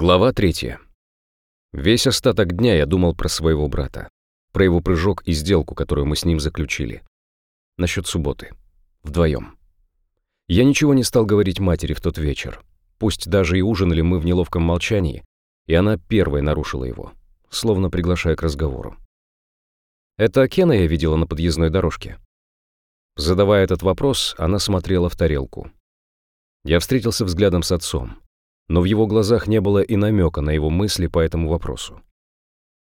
Глава третья. Весь остаток дня я думал про своего брата, про его прыжок и сделку, которую мы с ним заключили. Насчет субботы. Вдвоем. Я ничего не стал говорить матери в тот вечер. Пусть даже и ужинали мы в неловком молчании, и она первой нарушила его, словно приглашая к разговору. «Это Кена я видела на подъездной дорожке?» Задавая этот вопрос, она смотрела в тарелку. Я встретился взглядом с отцом но в его глазах не было и намека на его мысли по этому вопросу.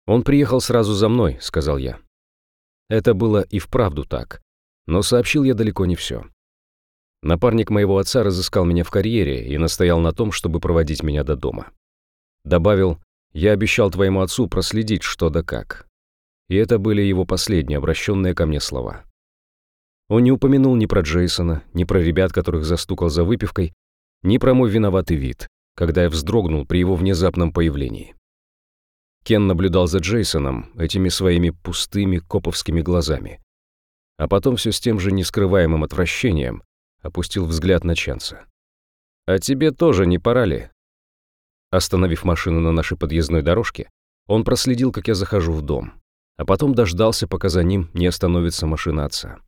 «Он приехал сразу за мной», — сказал я. Это было и вправду так, но сообщил я далеко не все. Напарник моего отца разыскал меня в карьере и настоял на том, чтобы проводить меня до дома. Добавил, я обещал твоему отцу проследить что да как. И это были его последние обращенные ко мне слова. Он не упомянул ни про Джейсона, ни про ребят, которых застукал за выпивкой, ни про мой виноватый вид, когда я вздрогнул при его внезапном появлении. Кен наблюдал за Джейсоном этими своими пустыми коповскими глазами, а потом все с тем же нескрываемым отвращением опустил взгляд на Чанса. «А тебе тоже не пора ли?» Остановив машину на нашей подъездной дорожке, он проследил, как я захожу в дом, а потом дождался, пока за ним не остановится машина отца.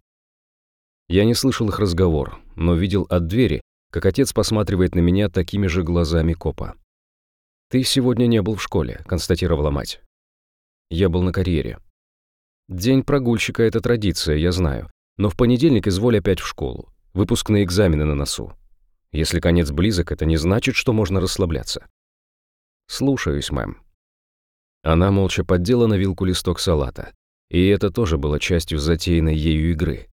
Я не слышал их разговор, но видел от двери, как отец посматривает на меня такими же глазами копа. «Ты сегодня не был в школе», — констатировала мать. «Я был на карьере». «День прогульщика — это традиция, я знаю. Но в понедельник изволь опять в школу. Выпускные экзамены на носу. Если конец близок, это не значит, что можно расслабляться». «Слушаюсь, мэм». Она молча поддела на вилку листок салата. И это тоже было частью затеянной ею игры.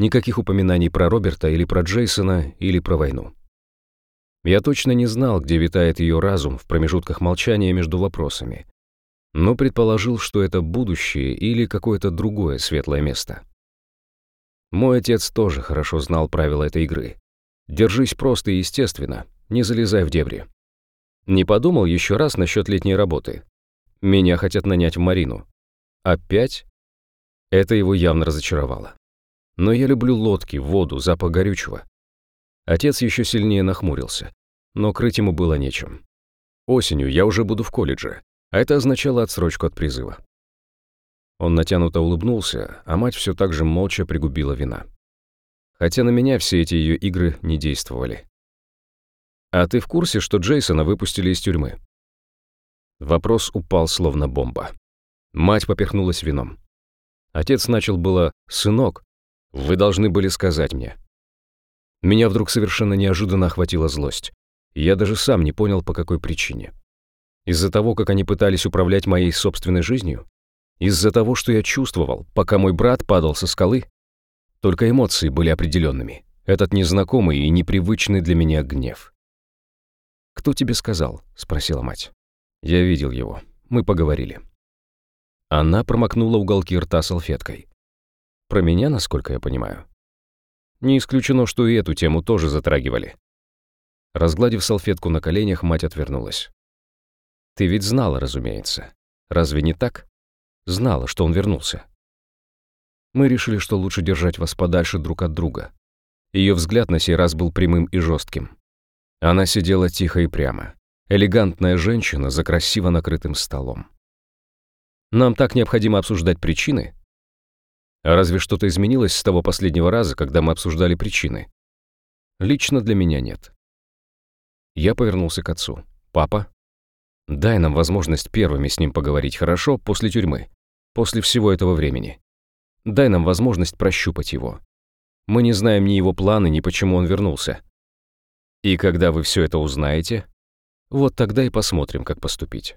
Никаких упоминаний про Роберта или про Джейсона или про войну. Я точно не знал, где витает ее разум в промежутках молчания между вопросами, но предположил, что это будущее или какое-то другое светлое место. Мой отец тоже хорошо знал правила этой игры. Держись просто и естественно, не залезай в дебри. Не подумал еще раз насчет летней работы. Меня хотят нанять в Марину. Опять? Это его явно разочаровало. Но я люблю лодки, воду, запах горючего. Отец еще сильнее нахмурился, но крыть ему было нечем. Осенью я уже буду в колледже, а это означало отсрочку от призыва. Он натянуто улыбнулся, а мать все так же молча пригубила вина. Хотя на меня все эти ее игры не действовали. «А ты в курсе, что Джейсона выпустили из тюрьмы?» Вопрос упал словно бомба. Мать поперхнулась вином. Отец начал было «сынок», вы должны были сказать мне. Меня вдруг совершенно неожиданно охватила злость. я даже сам не понял, по какой причине. Из-за того, как они пытались управлять моей собственной жизнью? Из-за того, что я чувствовал, пока мой брат падал со скалы? Только эмоции были определенными. Этот незнакомый и непривычный для меня гнев. «Кто тебе сказал?» — спросила мать. «Я видел его. Мы поговорили». Она промокнула уголки рта салфеткой. Про меня, насколько я понимаю. Не исключено, что и эту тему тоже затрагивали. Разгладив салфетку на коленях, мать отвернулась. «Ты ведь знала, разумеется. Разве не так? Знала, что он вернулся. Мы решили, что лучше держать вас подальше друг от друга. Ее взгляд на сей раз был прямым и жестким. Она сидела тихо и прямо. Элегантная женщина за красиво накрытым столом. Нам так необходимо обсуждать причины, разве что-то изменилось с того последнего раза, когда мы обсуждали причины? Лично для меня нет. Я повернулся к отцу. «Папа, дай нам возможность первыми с ним поговорить, хорошо, после тюрьмы, после всего этого времени. Дай нам возможность прощупать его. Мы не знаем ни его планы, ни почему он вернулся. И когда вы все это узнаете, вот тогда и посмотрим, как поступить».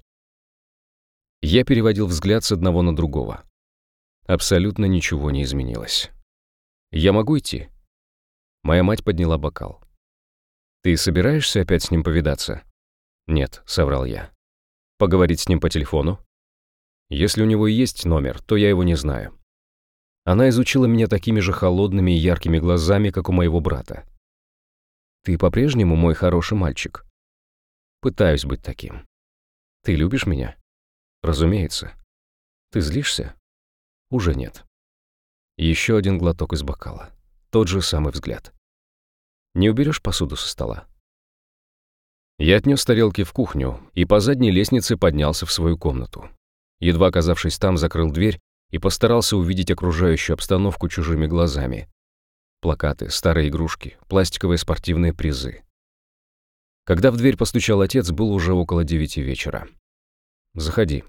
Я переводил взгляд с одного на другого. Абсолютно ничего не изменилось. «Я могу идти?» Моя мать подняла бокал. «Ты собираешься опять с ним повидаться?» «Нет», — соврал я. «Поговорить с ним по телефону?» «Если у него есть номер, то я его не знаю». Она изучила меня такими же холодными и яркими глазами, как у моего брата. «Ты по-прежнему мой хороший мальчик?» «Пытаюсь быть таким». «Ты любишь меня?» «Разумеется». «Ты злишься?» Уже нет. Еще один глоток из бокала. Тот же самый взгляд. Не уберешь посуду со стола? Я отнес тарелки в кухню и по задней лестнице поднялся в свою комнату. Едва оказавшись там, закрыл дверь и постарался увидеть окружающую обстановку чужими глазами. Плакаты, старые игрушки, пластиковые спортивные призы. Когда в дверь постучал отец, было уже около девяти вечера. «Заходи».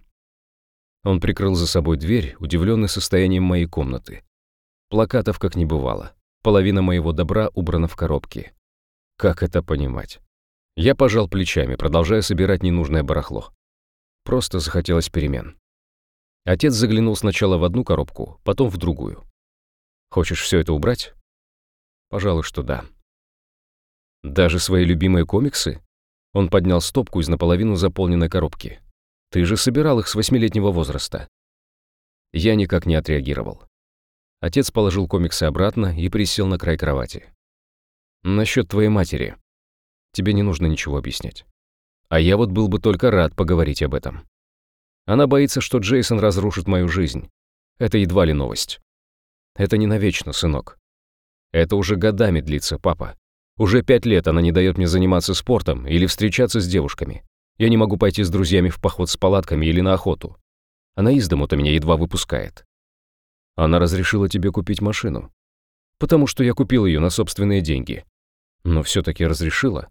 Он прикрыл за собой дверь, удивленный состоянием моей комнаты. Плакатов как не бывало. Половина моего добра убрана в коробки. Как это понимать? Я пожал плечами, продолжая собирать ненужное барахло. Просто захотелось перемен. Отец заглянул сначала в одну коробку, потом в другую. «Хочешь все это убрать?» «Пожалуй, что да». «Даже свои любимые комиксы?» Он поднял стопку из наполовину заполненной коробки. «Ты же собирал их с восьмилетнего возраста». Я никак не отреагировал. Отец положил комиксы обратно и присел на край кровати. «Насчет твоей матери. Тебе не нужно ничего объяснять. А я вот был бы только рад поговорить об этом. Она боится, что Джейсон разрушит мою жизнь. Это едва ли новость. Это не навечно, сынок. Это уже годами длится, папа. Уже пять лет она не дает мне заниматься спортом или встречаться с девушками. Я не могу пойти с друзьями в поход с палатками или на охоту. Она из дому-то меня едва выпускает. Она разрешила тебе купить машину. Потому что я купил ее на собственные деньги. Но все-таки разрешила.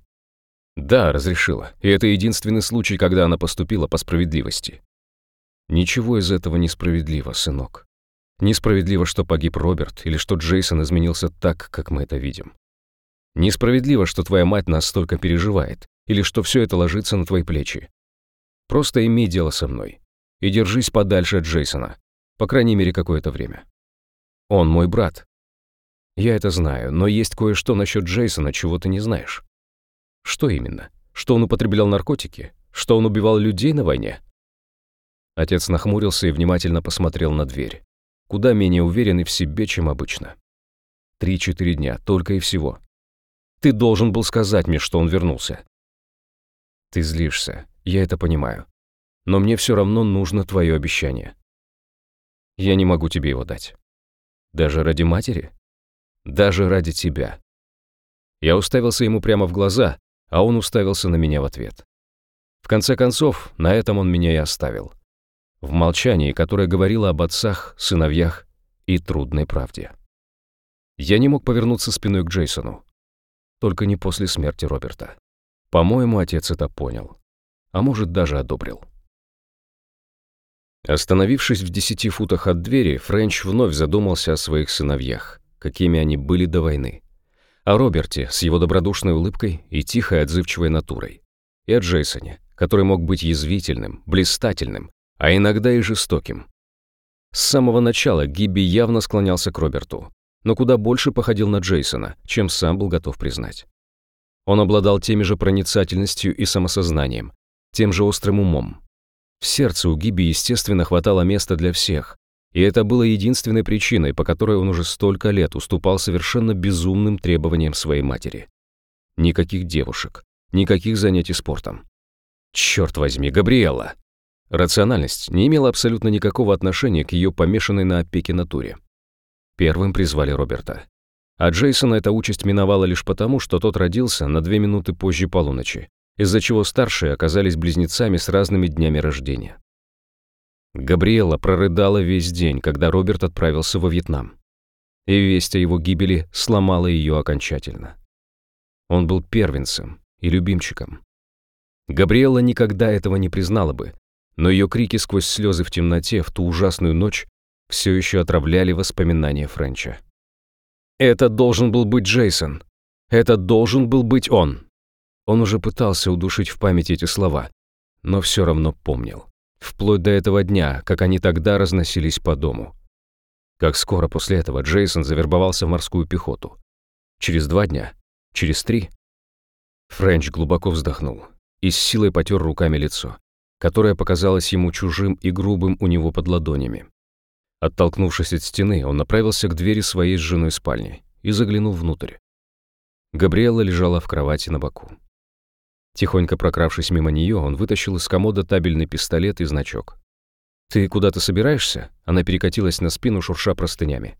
Да, разрешила. И это единственный случай, когда она поступила по справедливости. Ничего из этого несправедливо, сынок. Несправедливо, что погиб Роберт, или что Джейсон изменился так, как мы это видим. Несправедливо, что твоя мать настолько переживает, или что все это ложится на твои плечи. Просто имей дело со мной и держись подальше от Джейсона. По крайней мере, какое-то время. Он мой брат. Я это знаю, но есть кое-что насчет Джейсона, чего ты не знаешь. Что именно? Что он употреблял наркотики? Что он убивал людей на войне? Отец нахмурился и внимательно посмотрел на дверь. Куда менее уверенный в себе, чем обычно. Три-четыре дня, только и всего. Ты должен был сказать мне, что он вернулся. Ты злишься, я это понимаю. Но мне все равно нужно твое обещание. Я не могу тебе его дать. Даже ради матери? Даже ради тебя. Я уставился ему прямо в глаза, а он уставился на меня в ответ. В конце концов, на этом он меня и оставил. В молчании, которое говорило об отцах, сыновьях и трудной правде. Я не мог повернуться спиной к Джейсону. Только не после смерти Роберта. По-моему, отец это понял. А может, даже одобрил. Остановившись в десяти футах от двери, Френч вновь задумался о своих сыновьях, какими они были до войны. О Роберте с его добродушной улыбкой и тихой отзывчивой натурой. И о Джейсоне, который мог быть язвительным, блистательным, а иногда и жестоким. С самого начала Гибби явно склонялся к Роберту, но куда больше походил на Джейсона, чем сам был готов признать. Он обладал теми же проницательностью и самосознанием, тем же острым умом, в сердце у Гиби, естественно, хватало места для всех, и это было единственной причиной, по которой он уже столько лет уступал совершенно безумным требованиям своей матери. Никаких девушек, никаких занятий спортом. Черт возьми, Габриэла! Рациональность не имела абсолютно никакого отношения к ее помешанной на опеке натуре. Первым призвали Роберта. А Джейсона эта участь миновала лишь потому, что тот родился на две минуты позже полуночи, из-за чего старшие оказались близнецами с разными днями рождения. Габриэла прорыдала весь день, когда Роберт отправился во Вьетнам. И весть о его гибели сломала ее окончательно. Он был первенцем и любимчиком. Габриэла никогда этого не признала бы, но ее крики сквозь слезы в темноте в ту ужасную ночь все еще отравляли воспоминания Френча. «Это должен был быть Джейсон. Это должен был быть он!» Он уже пытался удушить в памяти эти слова, но все равно помнил. Вплоть до этого дня, как они тогда разносились по дому. Как скоро после этого Джейсон завербовался в морскую пехоту. Через два дня? Через три? Френч глубоко вздохнул и с силой потер руками лицо, которое показалось ему чужим и грубым у него под ладонями. Оттолкнувшись от стены, он направился к двери своей с женой спальни и заглянул внутрь. Габриэла лежала в кровати на боку. Тихонько прокравшись мимо нее, он вытащил из комода табельный пистолет и значок. «Ты куда-то собираешься?» Она перекатилась на спину, шурша простынями.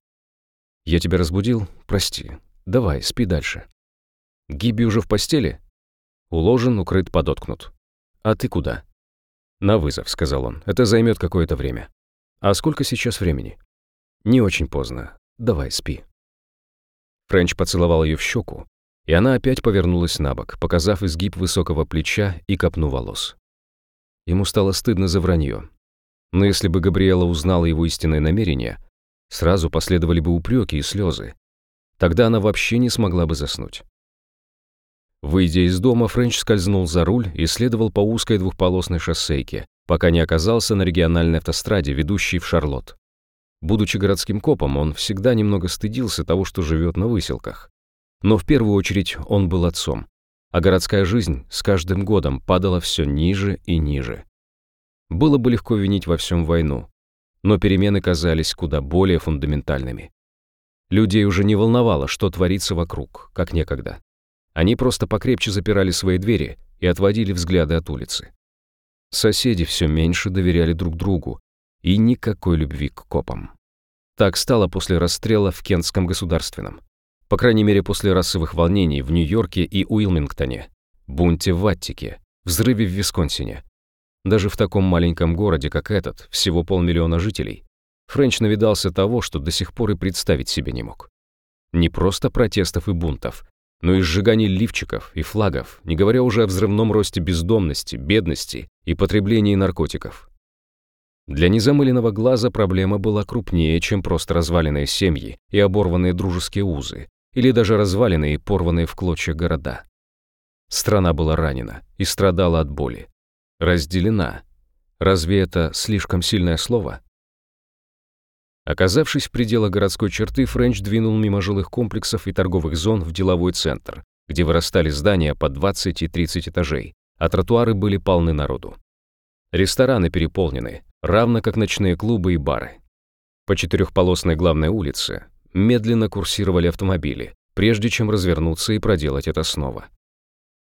«Я тебя разбудил? Прости. Давай, спи дальше». «Гиби уже в постели?» Уложен, укрыт, подоткнут. «А ты куда?» «На вызов», — сказал он. «Это займет какое-то время». «А сколько сейчас времени?» «Не очень поздно. Давай, спи». Френч поцеловал ее в щеку, и она опять повернулась на бок, показав изгиб высокого плеча и копну волос. Ему стало стыдно за вранье. Но если бы Габриэла узнала его истинное намерение, сразу последовали бы упреки и слезы. Тогда она вообще не смогла бы заснуть. Выйдя из дома, Френч скользнул за руль и следовал по узкой двухполосной шоссейке, пока не оказался на региональной автостраде, ведущей в Шарлотт. Будучи городским копом, он всегда немного стыдился того, что живет на выселках. Но в первую очередь он был отцом, а городская жизнь с каждым годом падала все ниже и ниже. Было бы легко винить во всем войну, но перемены казались куда более фундаментальными. Людей уже не волновало, что творится вокруг, как некогда. Они просто покрепче запирали свои двери и отводили взгляды от улицы. Соседи все меньше доверяли друг другу и никакой любви к копам. Так стало после расстрела в Кентском государственном. По крайней мере, после расовых волнений в Нью-Йорке и Уилмингтоне, бунте в Аттике, взрыве в Висконсине. Даже в таком маленьком городе, как этот, всего полмиллиона жителей, Френч навидался того, что до сих пор и представить себе не мог. Не просто протестов и бунтов, но и сжиганий лифчиков и флагов, не говоря уже о взрывном росте бездомности, бедности и потреблении наркотиков. Для незамыленного глаза проблема была крупнее, чем просто разваленные семьи и оборванные дружеские узы, или даже разваленные и порванные в клочья города. Страна была ранена и страдала от боли. Разделена. Разве это слишком сильное слово? Оказавшись в пределах городской черты, Френч двинул мимо жилых комплексов и торговых зон в деловой центр, где вырастали здания по 20 и 30 этажей, а тротуары были полны народу. Рестораны переполнены, равно как ночные клубы и бары. По четырехполосной главной улице медленно курсировали автомобили, прежде чем развернуться и проделать это снова.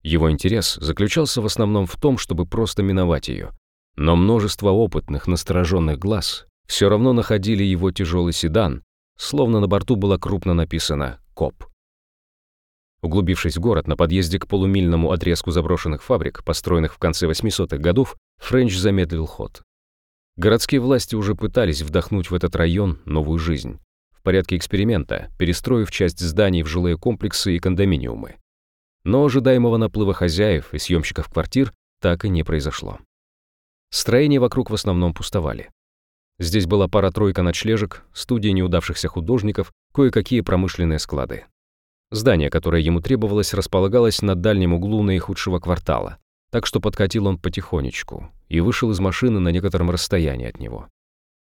Его интерес заключался в основном в том, чтобы просто миновать ее, но множество опытных, настороженных глаз все равно находили его тяжелый седан, словно на борту было крупно написано «КОП». Углубившись в город на подъезде к полумильному отрезку заброшенных фабрик, построенных в конце 800-х годов, Френч замедлил ход. Городские власти уже пытались вдохнуть в этот район новую жизнь, в порядке эксперимента, перестроив часть зданий в жилые комплексы и кондоминиумы. Но ожидаемого наплыва хозяев и съемщиков квартир так и не произошло. Строения вокруг в основном пустовали. Здесь была пара-тройка ночлежек, студии неудавшихся художников, кое-какие промышленные склады. Здание, которое ему требовалось, располагалось на дальнем углу наихудшего квартала, так что подкатил он потихонечку и вышел из машины на некотором расстоянии от него.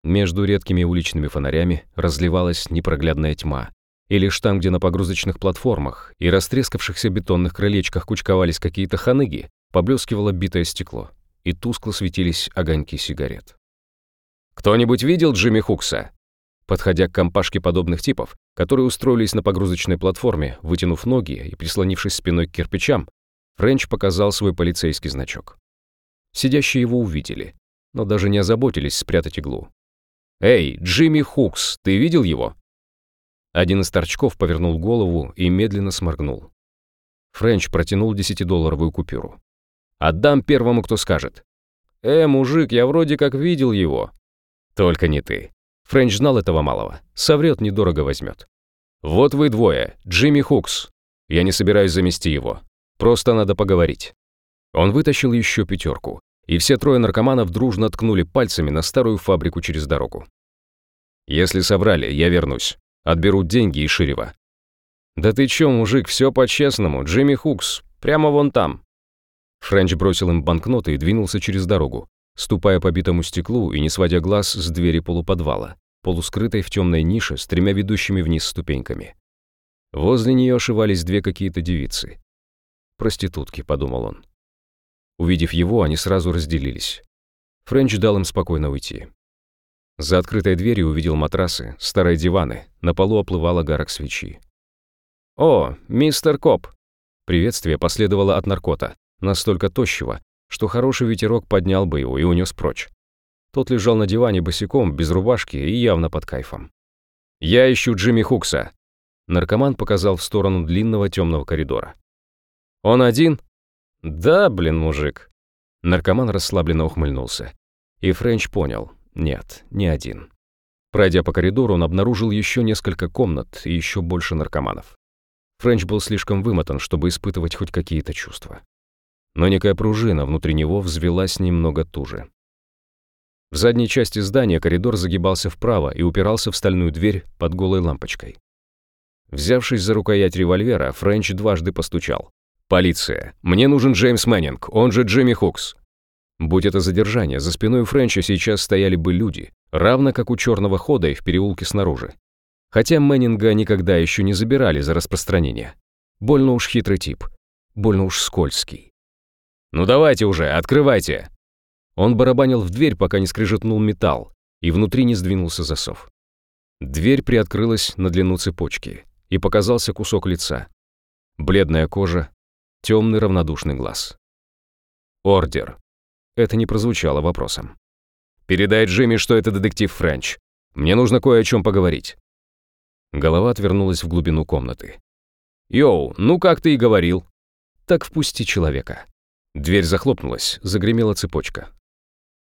Между редкими уличными фонарями разливалась непроглядная тьма, и лишь там, где на погрузочных платформах и растрескавшихся бетонных крылечках кучковались какие-то ханыги, поблескивало битое стекло, и тускло светились огоньки сигарет. «Кто-нибудь видел Джимми Хукса?» Подходя к компашке подобных типов, которые устроились на погрузочной платформе, вытянув ноги и прислонившись спиной к кирпичам, Френч показал свой полицейский значок. Сидящие его увидели, но даже не озаботились спрятать иглу. «Эй, Джимми Хукс, ты видел его?» Один из торчков повернул голову и медленно сморгнул. Френч протянул десятидолларовую купюру. «Отдам первому, кто скажет». «Э, мужик, я вроде как видел его», только не ты. Френч знал этого малого. Соврет, недорого возьмет. Вот вы двое, Джимми Хукс. Я не собираюсь замести его. Просто надо поговорить. Он вытащил еще пятерку, и все трое наркоманов дружно ткнули пальцами на старую фабрику через дорогу. Если соврали, я вернусь. Отберут деньги и Ширева. Да ты чё, мужик, все по-честному, Джимми Хукс, прямо вон там. Френч бросил им банкноты и двинулся через дорогу, ступая по битому стеклу и не сводя глаз с двери полуподвала, полускрытой в темной нише с тремя ведущими вниз ступеньками. Возле нее ошивались две какие-то девицы. «Проститутки», — подумал он. Увидев его, они сразу разделились. Френч дал им спокойно уйти. За открытой дверью увидел матрасы, старые диваны, на полу оплывал огарок свечи. «О, мистер Коп!» Приветствие последовало от наркота, настолько тощего, что хороший ветерок поднял бы его и унес прочь. Тот лежал на диване босиком, без рубашки и явно под кайфом. «Я ищу Джимми Хукса», — наркоман показал в сторону длинного темного коридора. «Он один?» «Да, блин, мужик». Наркоман расслабленно ухмыльнулся. И Френч понял. Нет, не один. Пройдя по коридору, он обнаружил еще несколько комнат и еще больше наркоманов. Френч был слишком вымотан, чтобы испытывать хоть какие-то чувства. Но некая пружина внутри него взвелась немного туже. В задней части здания коридор загибался вправо и упирался в стальную дверь под голой лампочкой. Взявшись за рукоять револьвера, Френч дважды постучал. «Полиция! Мне нужен Джеймс Мэннинг, он же Джимми Хукс!» Будь это задержание, за спиной Френча сейчас стояли бы люди, равно как у черного хода и в переулке снаружи. Хотя Мэннинга никогда еще не забирали за распространение. Больно уж хитрый тип. Больно уж скользкий. «Ну давайте уже, открывайте!» Он барабанил в дверь, пока не скрежетнул металл, и внутри не сдвинулся засов. Дверь приоткрылась на длину цепочки, и показался кусок лица. Бледная кожа, темный равнодушный глаз. «Ордер». Это не прозвучало вопросом. «Передай Джимми, что это детектив Френч. Мне нужно кое о чем поговорить». Голова отвернулась в глубину комнаты. «Йоу, ну как ты и говорил». «Так впусти человека». Дверь захлопнулась, загремела цепочка.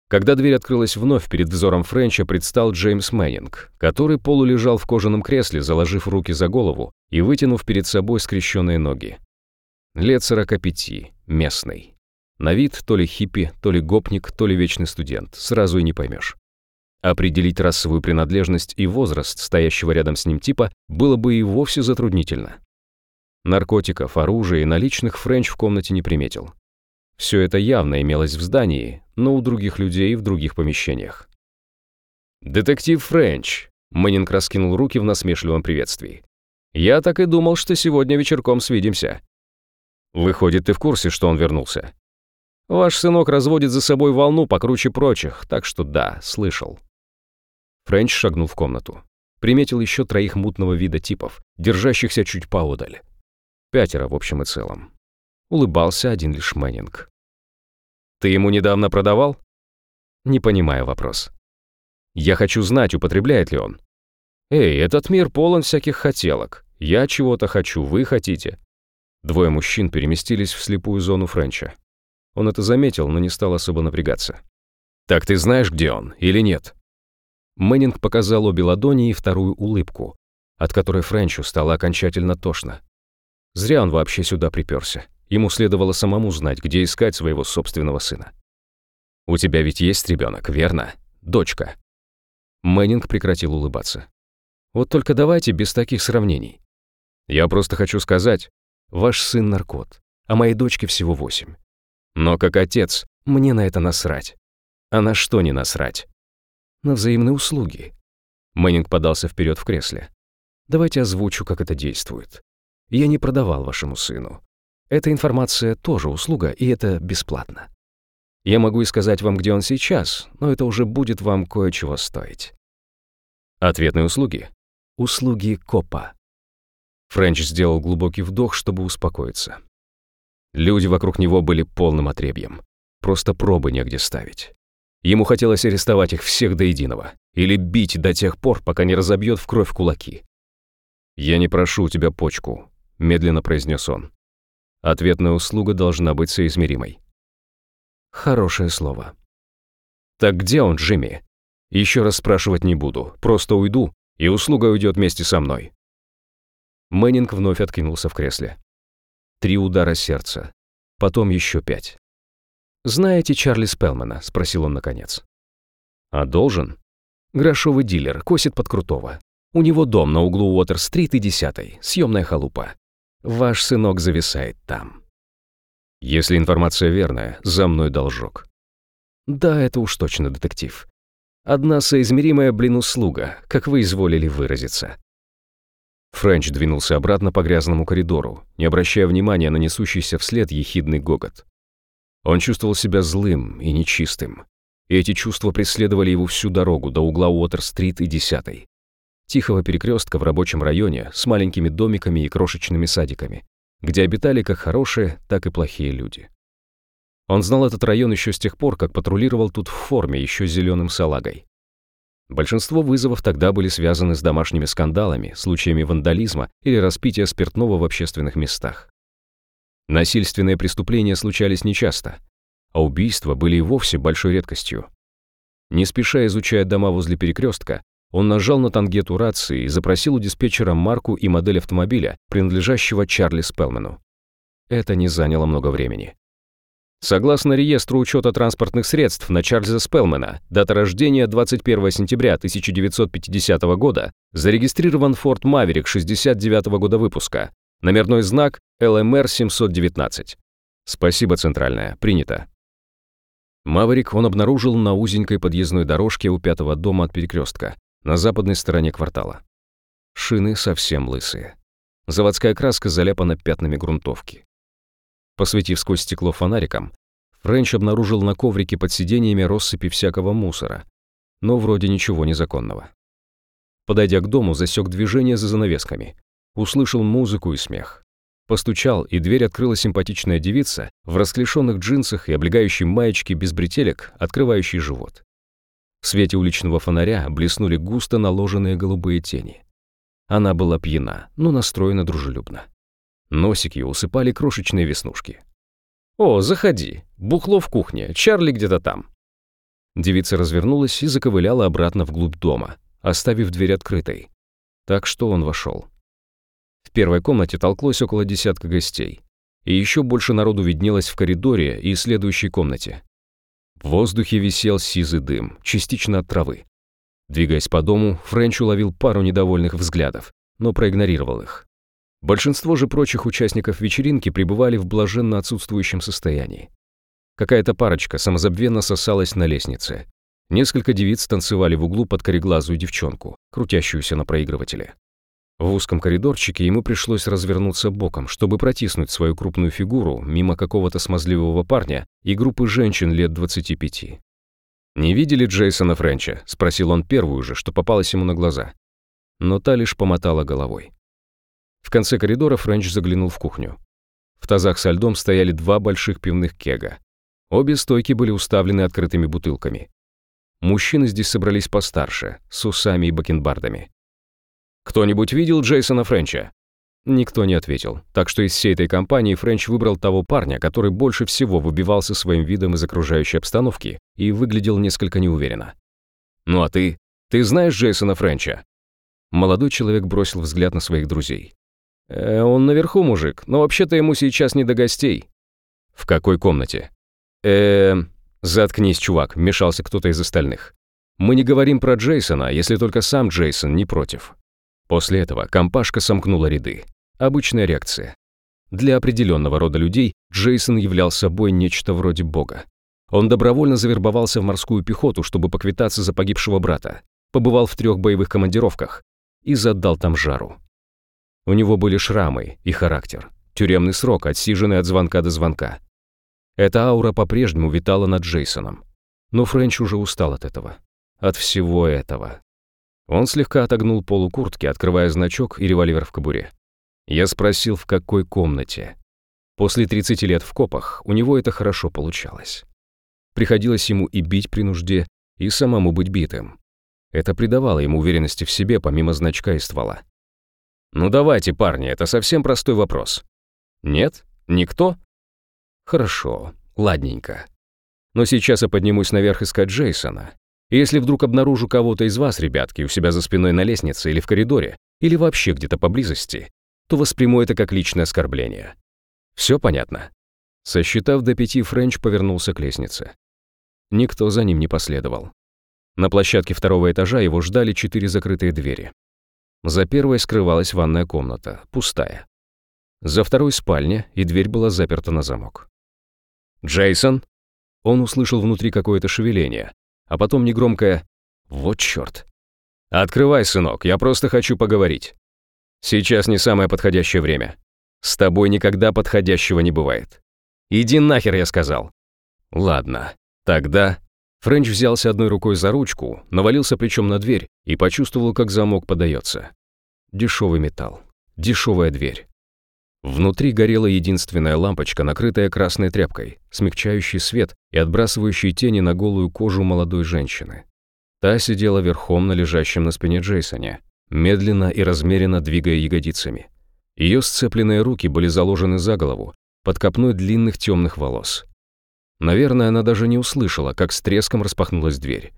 Когда дверь открылась вновь, перед взором Френча предстал Джеймс Мэннинг, который полулежал в кожаном кресле, заложив руки за голову и вытянув перед собой скрещенные ноги. Лет 45, местный. На вид то ли хиппи, то ли гопник, то ли вечный студент, сразу и не поймешь. Определить расовую принадлежность и возраст стоящего рядом с ним типа было бы и вовсе затруднительно. Наркотиков, оружия и наличных Френч в комнате не приметил. Все это явно имелось в здании, но у других людей в других помещениях. «Детектив Френч», — Мэннинг раскинул руки в насмешливом приветствии. «Я так и думал, что сегодня вечерком свидимся». «Выходит, ты в курсе, что он вернулся?» «Ваш сынок разводит за собой волну покруче прочих, так что да, слышал». Френч шагнул в комнату. Приметил еще троих мутного вида типов, держащихся чуть поодаль. Пятеро в общем и целом. Улыбался один лишь Мэннинг. «Ты ему недавно продавал?» Не понимаю вопрос. «Я хочу знать, употребляет ли он». «Эй, этот мир полон всяких хотелок. Я чего-то хочу, вы хотите». Двое мужчин переместились в слепую зону Френча. Он это заметил, но не стал особо напрягаться. «Так ты знаешь, где он, или нет?» Мэннинг показал обе ладони и вторую улыбку, от которой Френчу стало окончательно тошно. Зря он вообще сюда приперся. Ему следовало самому знать, где искать своего собственного сына. «У тебя ведь есть ребенок, верно? Дочка». Мэннинг прекратил улыбаться. «Вот только давайте без таких сравнений. Я просто хочу сказать, ваш сын наркот, а моей дочке всего восемь. Но как отец, мне на это насрать. А на что не насрать? на взаимные услуги. Мэннинг подался вперед в кресле. Давайте озвучу, как это действует. Я не продавал вашему сыну. Эта информация тоже услуга, и это бесплатно. Я могу и сказать вам, где он сейчас, но это уже будет вам кое-чего стоить. Ответные услуги. Услуги копа. Френч сделал глубокий вдох, чтобы успокоиться. Люди вокруг него были полным отребьем. Просто пробы негде ставить. Ему хотелось арестовать их всех до единого или бить до тех пор, пока не разобьет в кровь кулаки. «Я не прошу у тебя почку», — медленно произнес он. «Ответная услуга должна быть соизмеримой». Хорошее слово. «Так где он, Джимми?» «Еще раз спрашивать не буду, просто уйду, и услуга уйдет вместе со мной». Мэннинг вновь откинулся в кресле. Три удара сердца, потом еще пять. «Знаете Чарли Спелмана?» — спросил он наконец. «А должен?» «Грошовый дилер, косит под крутого. У него дом на углу Уотер-стрит и десятой, съемная халупа. Ваш сынок зависает там». «Если информация верная, за мной должок». «Да, это уж точно детектив. Одна соизмеримая, блин, услуга, как вы изволили выразиться». Френч двинулся обратно по грязному коридору, не обращая внимания на несущийся вслед ехидный гогот. Он чувствовал себя злым и нечистым. И эти чувства преследовали его всю дорогу до угла Уотер-стрит и десятой. Тихого перекрестка в рабочем районе с маленькими домиками и крошечными садиками, где обитали как хорошие, так и плохие люди. Он знал этот район еще с тех пор, как патрулировал тут в форме, еще зеленым салагой. Большинство вызовов тогда были связаны с домашними скандалами, случаями вандализма или распития спиртного в общественных местах. Насильственные преступления случались нечасто, а убийства были и вовсе большой редкостью. Не спеша изучая дома возле перекрестка, он нажал на тангету рации и запросил у диспетчера марку и модель автомобиля, принадлежащего Чарли Спелмену. Это не заняло много времени. Согласно реестру учета транспортных средств на Чарльза Спелмена, дата рождения 21 сентября 1950 года, зарегистрирован Ford Maverick 69 года выпуска, номерной знак LMR 719. Спасибо, Центральная, принято. Маверик он обнаружил на узенькой подъездной дорожке у пятого дома от перекрестка, на западной стороне квартала. Шины совсем лысые. Заводская краска заляпана пятнами грунтовки. Посветив сквозь стекло фонариком, Френч обнаружил на коврике под сиденьями россыпи всякого мусора, но вроде ничего незаконного. Подойдя к дому, засек движение за занавесками. Услышал музыку и смех. Постучал, и дверь открыла симпатичная девица в расклешенных джинсах и облегающей маечке без бретелек, открывающий живот. В свете уличного фонаря блеснули густо наложенные голубые тени. Она была пьяна, но настроена дружелюбно. Носик ее усыпали крошечные веснушки. «О, заходи. Бухло в кухне. Чарли где-то там». Девица развернулась и заковыляла обратно вглубь дома, оставив дверь открытой. Так что он вошел. В первой комнате толклось около десятка гостей. И еще больше народу виднелось в коридоре и следующей комнате. В воздухе висел сизый дым, частично от травы. Двигаясь по дому, Френч уловил пару недовольных взглядов, но проигнорировал их. Большинство же прочих участников вечеринки пребывали в блаженно отсутствующем состоянии. Какая-то парочка самозабвенно сосалась на лестнице. Несколько девиц танцевали в углу под кореглазую девчонку, крутящуюся на проигрывателе. В узком коридорчике ему пришлось развернуться боком, чтобы протиснуть свою крупную фигуру мимо какого-то смазливого парня и группы женщин лет 25. «Не видели Джейсона Френча?» — спросил он первую же, что попалось ему на глаза. Но та лишь помотала головой. В конце коридора Френч заглянул в кухню. В тазах со льдом стояли два больших пивных кега. Обе стойки были уставлены открытыми бутылками. Мужчины здесь собрались постарше, с усами и бакенбардами. «Кто-нибудь видел Джейсона Френча?» Никто не ответил, так что из всей этой компании Френч выбрал того парня, который больше всего выбивался своим видом из окружающей обстановки и выглядел несколько неуверенно. «Ну а ты? Ты знаешь Джейсона Френча?» Молодой человек бросил взгляд на своих друзей. Э, он наверху, мужик, но вообще-то ему сейчас не до гостей. В какой комнате? Э, заткнись, чувак, вмешался кто-то из остальных. Мы не говорим про Джейсона, если только сам Джейсон не против. После этого компашка сомкнула ряды. Обычная реакция. Для определенного рода людей Джейсон являл собой нечто вроде бога. Он добровольно завербовался в морскую пехоту, чтобы поквитаться за погибшего брата, побывал в трех боевых командировках и задал там жару. У него были шрамы и характер, тюремный срок, отсиженный от звонка до звонка. Эта аура по-прежнему витала над Джейсоном. Но Френч уже устал от этого. От всего этого. Он слегка отогнул полу куртки, открывая значок и револьвер в кобуре. Я спросил, в какой комнате. После 30 лет в копах у него это хорошо получалось. Приходилось ему и бить при нужде, и самому быть битым. Это придавало ему уверенности в себе, помимо значка и ствола. Ну давайте, парни, это совсем простой вопрос. Нет? Никто? Хорошо, ладненько. Но сейчас я поднимусь наверх искать Джейсона. Если вдруг обнаружу кого-то из вас, ребятки, у себя за спиной на лестнице или в коридоре, или вообще где-то поблизости, то восприму это как личное оскорбление. Все понятно? Сосчитав до пяти, Френч повернулся к лестнице. Никто за ним не последовал. На площадке второго этажа его ждали четыре закрытые двери. За первой скрывалась ванная комната, пустая. За второй спальня, и дверь была заперта на замок. «Джейсон?» Он услышал внутри какое-то шевеление, а потом негромкое «Вот чёрт!» «Открывай, сынок, я просто хочу поговорить. Сейчас не самое подходящее время. С тобой никогда подходящего не бывает. Иди нахер, я сказал». «Ладно, тогда...» Френч взялся одной рукой за ручку, навалился плечом на дверь и почувствовал, как замок подается. Дешевый металл. Дешевая дверь. Внутри горела единственная лампочка, накрытая красной тряпкой, смягчающий свет и отбрасывающий тени на голую кожу молодой женщины. Та сидела верхом на лежащем на спине Джейсоне, медленно и размеренно двигая ягодицами. Ее сцепленные руки были заложены за голову, под копной длинных темных волос. Наверное, она даже не услышала, как с треском распахнулась дверь.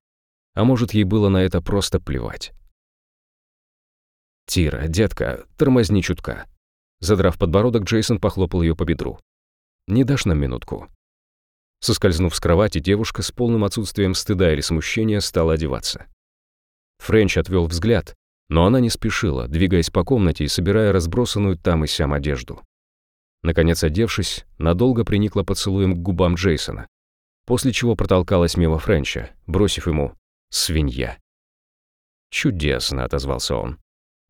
А может, ей было на это просто плевать. «Тира, детка, тормозни чутка». Задрав подбородок, Джейсон похлопал ее по бедру. «Не дашь нам минутку?» Соскользнув с кровати, девушка с полным отсутствием стыда или смущения стала одеваться. Френч отвел взгляд, но она не спешила, двигаясь по комнате и собирая разбросанную там и сям одежду. Наконец, одевшись, надолго приникла поцелуем к губам Джейсона, после чего протолкалась мимо Френча, бросив ему «свинья». «Чудесно», — отозвался он.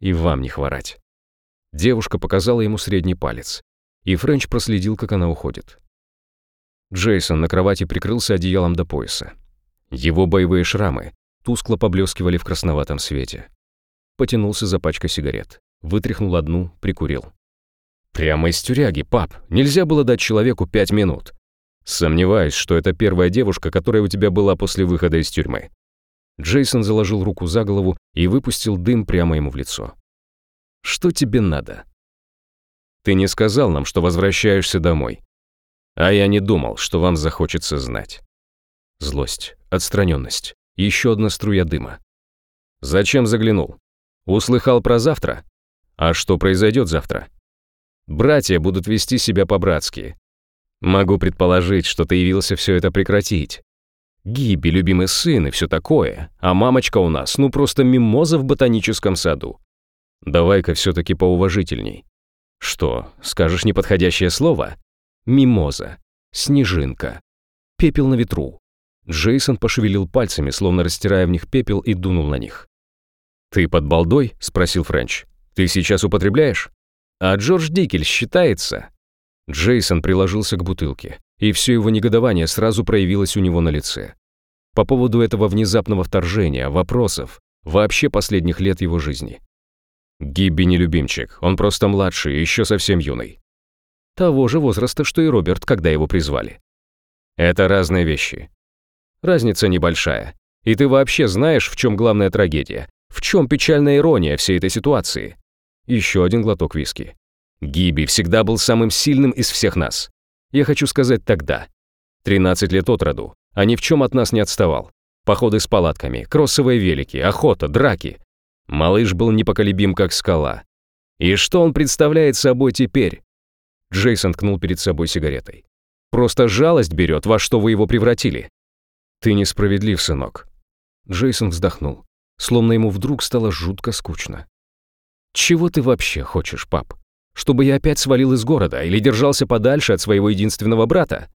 «И вам не хворать». Девушка показала ему средний палец, и Френч проследил, как она уходит. Джейсон на кровати прикрылся одеялом до пояса. Его боевые шрамы тускло поблескивали в красноватом свете. Потянулся за пачкой сигарет, вытряхнул одну, прикурил. «Прямо из тюряги, пап. Нельзя было дать человеку пять минут. Сомневаюсь, что это первая девушка, которая у тебя была после выхода из тюрьмы». Джейсон заложил руку за голову и выпустил дым прямо ему в лицо. «Что тебе надо?» «Ты не сказал нам, что возвращаешься домой. А я не думал, что вам захочется знать. Злость, отстраненность, еще одна струя дыма. Зачем заглянул? Услыхал про завтра? А что произойдет завтра? Братья будут вести себя по-братски. Могу предположить, что ты явился все это прекратить. Гиби, любимый сын и все такое, а мамочка у нас, ну просто мимоза в ботаническом саду. Давай-ка все-таки поуважительней. Что, скажешь неподходящее слово? Мимоза. Снежинка. Пепел на ветру. Джейсон пошевелил пальцами, словно растирая в них пепел, и дунул на них. «Ты под балдой?» — спросил Френч. «Ты сейчас употребляешь?» «А Джордж Дикель считается?» Джейсон приложился к бутылке, и все его негодование сразу проявилось у него на лице. По поводу этого внезапного вторжения, вопросов, вообще последних лет его жизни. Гибби не любимчик, он просто младший еще совсем юный того же возраста, что и Роберт, когда его призвали. Это разные вещи. Разница небольшая. И ты вообще знаешь, в чем главная трагедия? В чем печальная ирония всей этой ситуации? Еще один глоток виски. Гиби всегда был самым сильным из всех нас. Я хочу сказать тогда. 13 лет от роду, а ни в чем от нас не отставал. Походы с палатками, кроссовые велики, охота, драки. Малыш был непоколебим, как скала. И что он представляет собой теперь? Джейсон ткнул перед собой сигаретой. «Просто жалость берет, во что вы его превратили». «Ты несправедлив, сынок». Джейсон вздохнул, словно ему вдруг стало жутко скучно. «Чего ты вообще хочешь, пап? Чтобы я опять свалил из города или держался подальше от своего единственного брата?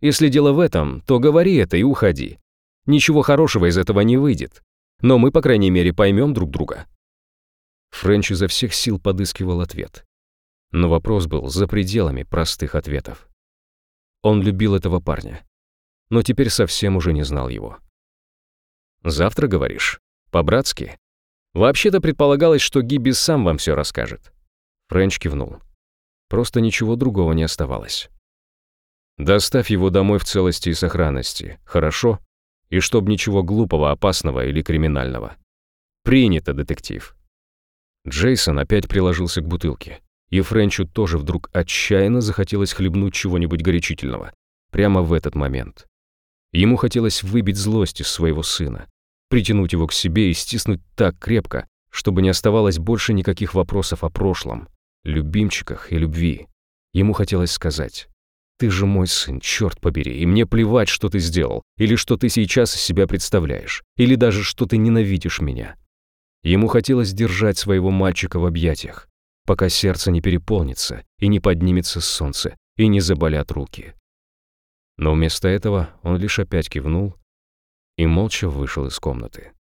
Если дело в этом, то говори это и уходи. Ничего хорошего из этого не выйдет. Но мы, по крайней мере, поймем друг друга». Френч изо всех сил подыскивал ответ. Но вопрос был за пределами простых ответов. Он любил этого парня, но теперь совсем уже не знал его. «Завтра, говоришь? По-братски?» «Вообще-то предполагалось, что Гиби сам вам все расскажет». Френч кивнул. Просто ничего другого не оставалось. «Доставь его домой в целости и сохранности, хорошо? И чтоб ничего глупого, опасного или криминального. Принято, детектив». Джейсон опять приложился к бутылке. И Френчу тоже вдруг отчаянно захотелось хлебнуть чего-нибудь горячительного. Прямо в этот момент. Ему хотелось выбить злость из своего сына, притянуть его к себе и стиснуть так крепко, чтобы не оставалось больше никаких вопросов о прошлом, любимчиках и любви. Ему хотелось сказать, «Ты же мой сын, черт побери, и мне плевать, что ты сделал, или что ты сейчас из себя представляешь, или даже что ты ненавидишь меня». Ему хотелось держать своего мальчика в объятиях, пока сердце не переполнится и не поднимется солнце и не заболят руки. Но вместо этого он лишь опять кивнул и молча вышел из комнаты.